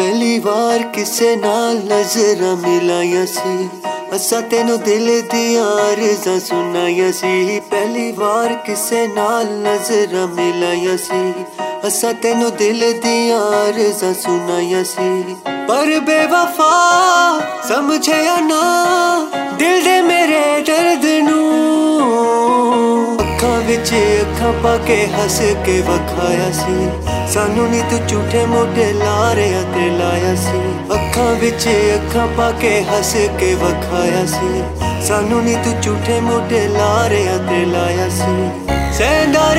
ਪਹਿਲੀ ਵਾਰ ਕਿਸੇ ਨਾਲ ਨਜ਼ਰਾਂ ਮਿਲਾਈਆਂ ਸੀ। ਅਸਾਂ ਤੈਨੂੰ ਦਿਲ ਦੀਆਂ ਅਰਜ਼ਾਂ ਸੁਣਾਈਆਂ ਸੀ। ਪਹਿਲੀ ਵਾਰ ਕਿਸੇ ਨਾਲ ਨਜ਼ਰਾਂ ਮਿਲਾਈਆਂ ਸੀ। ਅਸਾਂ ਤੈਨੂੰ ਦਿਲ ਦੀਆਂ ਅਰਜ਼ਾਂ ਸੁਣਾਈਆਂ ਸੀ। ਪਰ ਬੇਵਫਾ ਸਮਝਿਆ ਨਾ। ਪਾ ਕੇ ਹੱਸ ਕੇ ਵਖਾਇਆ ਸੀ। ਸਾਨੂੰ ਨਹੀਂ ਤੂੰ ਝੂਠੇ ਮੋਢੇ ਲਾ ਰਿਆ ਤੇ ਲਾਇਆ ਸੀ। ਅੱਖਾਂ ਵਿੱਚ ਅੱਖਾਂ ਪਾ ਕੇ ਹੱਸ ਕੇ ਵਖਾਇਆ ਸੀ। ਸਾਨੂੰ ਨਹੀਂ ਤੂੰ ਝੂਠੇ ਮੋਢੇ ਲਾ ਰਿਆ ਤੇ ਲਾਇਆ ਸੀ। ਸੈਂਦਾ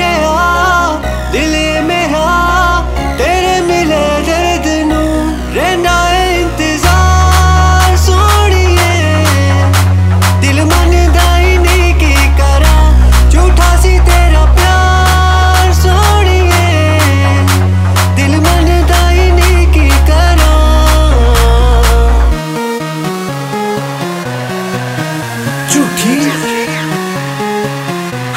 ਝੂਠੀ?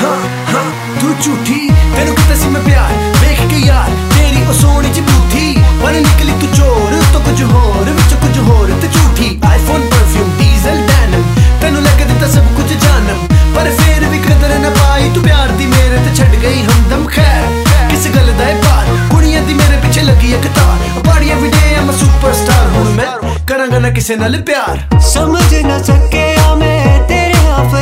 ਹਾਂ ਹਾਂ, ਤੂੰ ਝੂਠੀ। ਤੈਨੂੰ ਕਿਤੇ ਸੀ ਮੈਂ ਪਿਆਰ, ਵੇਖ ਕੇ ਯਾਰ, ਤੇਰੀ ਉਹ ਸੋਹਣੀ ਚ ਬੂਥੀ। ਪਰ ਨਿਕਲੀ ਤੂੰ ਚੋਰ, ਤੋਂ ਕੁਝ ਹੋਰ, ਵਿੱਚ ਕੁਝ ਹੋਰ ਤੇ ਝੂਠੀ। ਆਈਫੋਨ ਪਰਫਿਊਮ ਡੀਜ਼ਲ ਡੈਨਮ ਤੈਨੂੰ ਲੈ ਦਿੱਤਾ ਸਭ ਕੁਝ ਜਾਨਮ, ਪਰ ਫੇਰ ਵੀ ਕਦਰ ਨਾ ਪਾਈ ਤੂੰ ਪਿਆਰ ਦੀ ਮੇਰੇ ਤੇ ਛੱਡ ਗਈ ਹਮਦਮ। ਖੈਰ, ਕਿਸ ਗੱਲ ਦਾ ਇਹ ਪਾਰ ਕੁੜੀਆਂ ਦੀ ਮੇਰੇ ਪਿੱਛੇ ਲੱਗੀ ਇੱਕ ਤਾਰ। ਬਾੜੀਆਂ ਵੀ ਡੇ ਸੁਪਰਸਟਾਰ ਹੁਣ ਮੈਂ ਕਰਾਂਗਾ ਨਾ ਕਿਸੇ ਨਾਲ ਪਿਆਰ। ਸਮਝ ਨਾ ਸਕਿਆ ਮੈਂ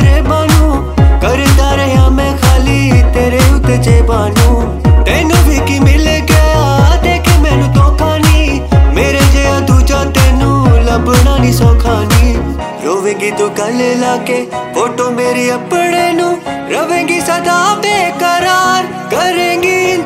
ਤੇਰੇ ਬਾਨੂ ਕਰਦਾ ਰਿਹਾ ਮੈਂ ਖਾਲੀ, ਤੇਰੇ ਉੱਤੇ ਜੇਬਾਨੂ ਤੈਨੂੰ ਵੀ ਕੀ ਮਿਲ ਗਿਆ, ਦੇਖ ਮੈਨੂੰ ਧੋਖਾ ਨਹੀਂ। ਮੇਰੇ ਜਿਹਾ ਦੂਜਾ ਤੈਨੂੰ ਲੱਭਣਾ ਨਹੀਂ ਸੌਖਾ ਨਹੀਂ। ਰੋਵੇਂਗੀ ਤੂੰ ਗੱਲ ਲਾ ਕੇ, ਫੋਟੋ ਮੇਰੀ ਆਪਣੇ ਨੂੰ। ਰਵੇਂਗੀ ਸਦਾ ਬੇਕਰਾਰ, ਕਰੇਂਗੀ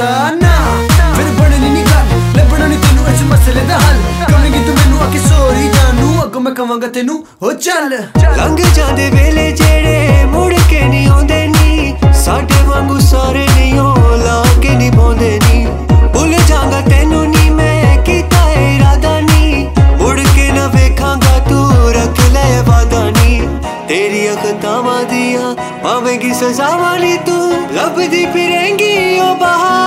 ਘਰ ਨਾ। ਫਿਰ ਬਣਨੀ ਨਹੀਂ ਗੱਲ ਲੱਭਣਾ ਨਹੀਂ ਤੈਨੂੰ ਇਸ ਮਸਲੇ ਦਾ ਹੱਲ। ਕਹੇਂਗੀ ਤੂੰ ਮੈਨੂੰ ਆ ਕੇ ਸੋਰੀ ਜਾਨੂ, ਅੱਗੋਂ ਮੈਂ ਕਵਾਂਗਾ ਤੈਨੂੰ, ਹੋ ਚੱਲ। ਲੰਘ ਜਾਂਦੇ ਵੇਲੇ ਜਿਹੜੇ ਮੁੜ ਕੇ ਨਹੀਂ ਆਉਂਦੇ ਨੀ। ਸਾਡੇ ਵਾਂਗੂ ਸਾਰੇ ਨਹੀਂ ਹੋ ਲਾ ਕੇ ਨਿਭਾਉਂਦੇ ਨੀ। ਭੁੱਲ ਜਾਗਾ ਤੈਨੂੰ ਨਹੀਂ ਮੈਂ ਕੀਤਾ ਇਰਾਦਾ ਨਹੀਂ ਮੁੜ ਕੇ ਨਾ ਵੇਖਾਂਗਾ ਤੂੰ, ਰੱਖ ਲੈ ਵਾਦਾ ਨਹੀਂ ਤੇਰੀ ਅਖਤਾਵਾਂ ਦੀਆਂ ਪਾਵੇਂਗੀ ਸਜ਼ਾਵਾਂ ਨੀ ਤੂੰ ਲੱਭਦੀ ਫਿਰੇਂਗੀ, ਉਹ ਬਾਹਰ